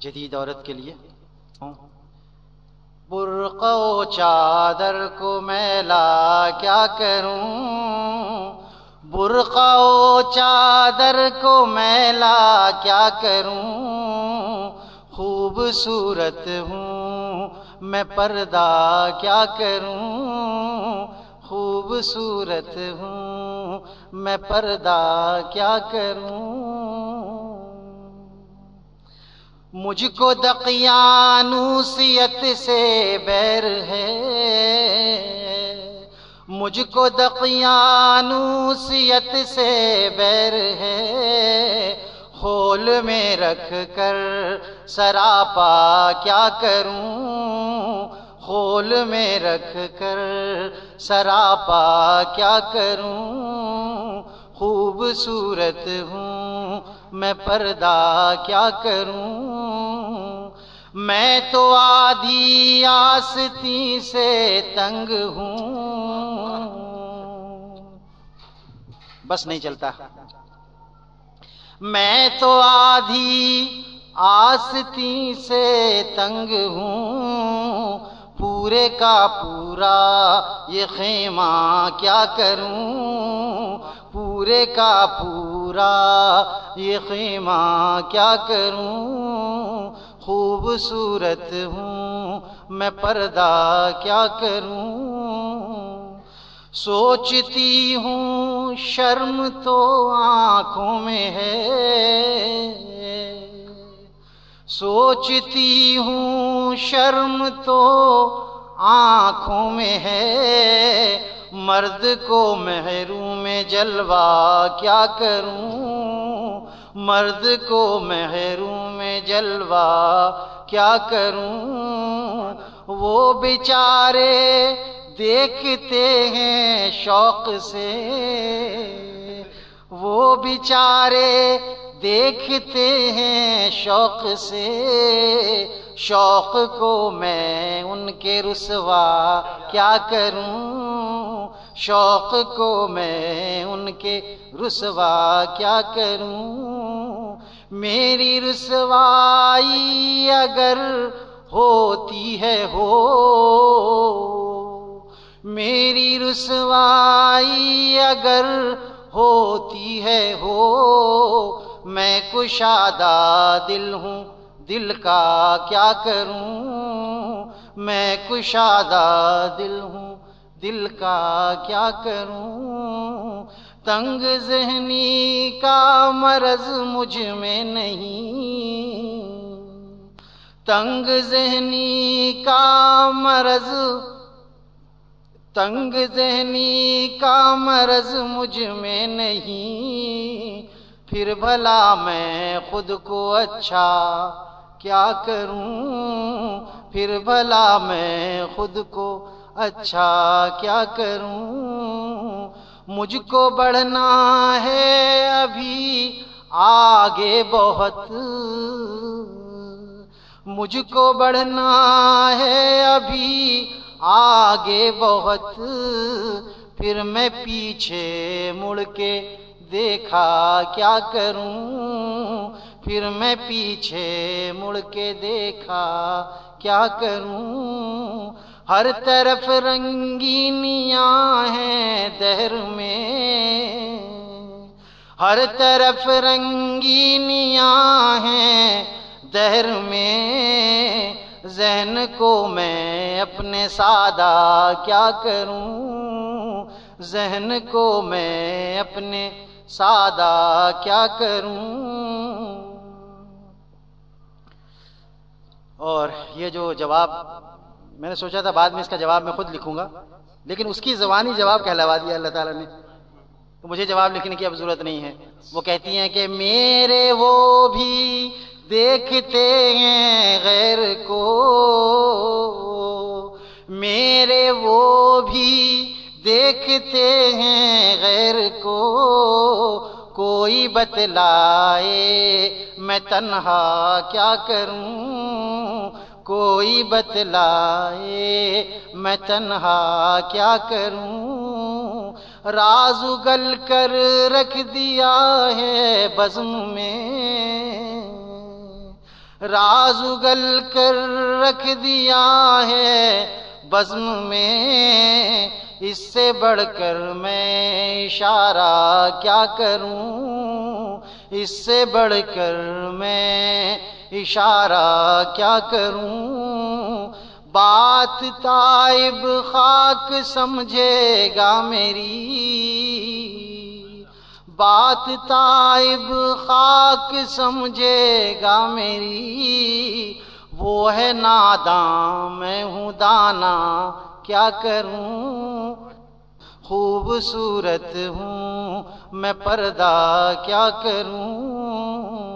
جدید عورت کے لیے؟ برقع و چادر کو میلا کیا کروں؟ برقع و چادر کو میلا کیا کروں؟ خوبصورت ہوں، میں پردہ کیا کروں؟ خوبصورت ہوں، میں پردہ کیا کروں؟ مجھ کو دقیانوسیت سے بیر ہے۔ مجھ کو دقیانوسیت سے بیر ہے۔ خول میں رکھ کر سراپا کیا کروں؟ خول میں رکھ کر سراپا کیا کروں؟ خوبصورت ہوں۔ میں پردہ کیا کروں؟ میں تو آدھی آستی سے تنگ ہوں۔ بس نہیں چلتا۔ میں تو آدھی آستی سے تنگ ہوں۔ پورے کا پورا یہ خیمہ کیا کروں؟ پورے کا پورا یہ خیمہ کیا کروں؟ خوبصورت ہوں میں پردہ کیا کروں؟ سوچتی ہوں شرم تو آنکھوں میں ہے۔ سوچتی ہوں شرم تو آنکھوں میں ہے۔ مرد کو محروم میں جلوہ کیا کروں؟ مرد کو محروم میں جلوہ کیا کروں؟ وہ بیچارے دیکھتے ہیں شوق سے۔ وہ بیچارے دیکھتے ہیں شوق سے۔ شوق کو میں ان کے رسوا کیا کروں؟ شوق کو میں ان کے رسوا کیا کروں؟ میری رسوائی اگر ہوتی ہے ہو، میری رسوائی اگر ہوتی ہے ہو، میں کشادہ دل ہوں، دل کا کیا کروں؟ میں کشادہ دل ہوں دل کا کیا کروں؟ تنگ ذہنی کا مرض مجھ میں نہیں۔ تنگ ذہنی کا مرض، تنگ ذہنی کا مرض مجھ میں نہیں۔ پھر بھلا میں خود کو اچھا کیا کروں؟ پھر بھلا میں خود کو اچھا کیا کروں؟ مجھ کو بڑھنا ہے ابھی آگے بہت۔ مجھ کو بڑھنا ہے ابھی آگے بہت۔ پھر میں پیچھے مڑ کے دیکھا کیا کروں؟ پھر میں پیچھے مڑ کے دیکھا کیا کروں؟ ہر طرف رنگینیاں ہیں دہر میں۔ ہر طرف رنگینیاں ہیں دہر میں۔ ذہن کو میں اپنے سادہ کیا کروں؟ ذہن کو میں اپنے سادہ کیا کروں؟ اور یہ جو جواب میں نے سوچا تھا بعد میں اس کا جواب میں خود لکھوں گا، لیکن اس کی زبانی جواب کہلوا دیا اللہ تعالیٰ نے۔ تو مجھے جواب لکھنے کی اب ضرورت نہیں ہے۔ وہ کہتی ہیں کہ میرے وہ بھی دیکھتے ہیں غیر کو۔ میرے وہ بھی دیکھتے ہیں غیر کو۔ کوئی بتلائے میں تنہا کیا کروں؟ کوئی بتلائے میں تنہا کیا کروں؟ راز اگل کر رکھ دیا ہے بزم میں۔ راز اگل کر رکھ دیا ہے بزم میں۔ اس سے بڑھ کر میں اشارہ کیا کروں؟ اس سے بڑھ کر میں اشارہ کیا کروں؟ بات تائب خاک سمجھے گا میری۔ بات تائب خاک سمجھے گا میری۔ وہ ہے ناداں میں ہوں دانا، کیا کروں؟ خوبصورت ہوں، میں پردہ، کیا کروں؟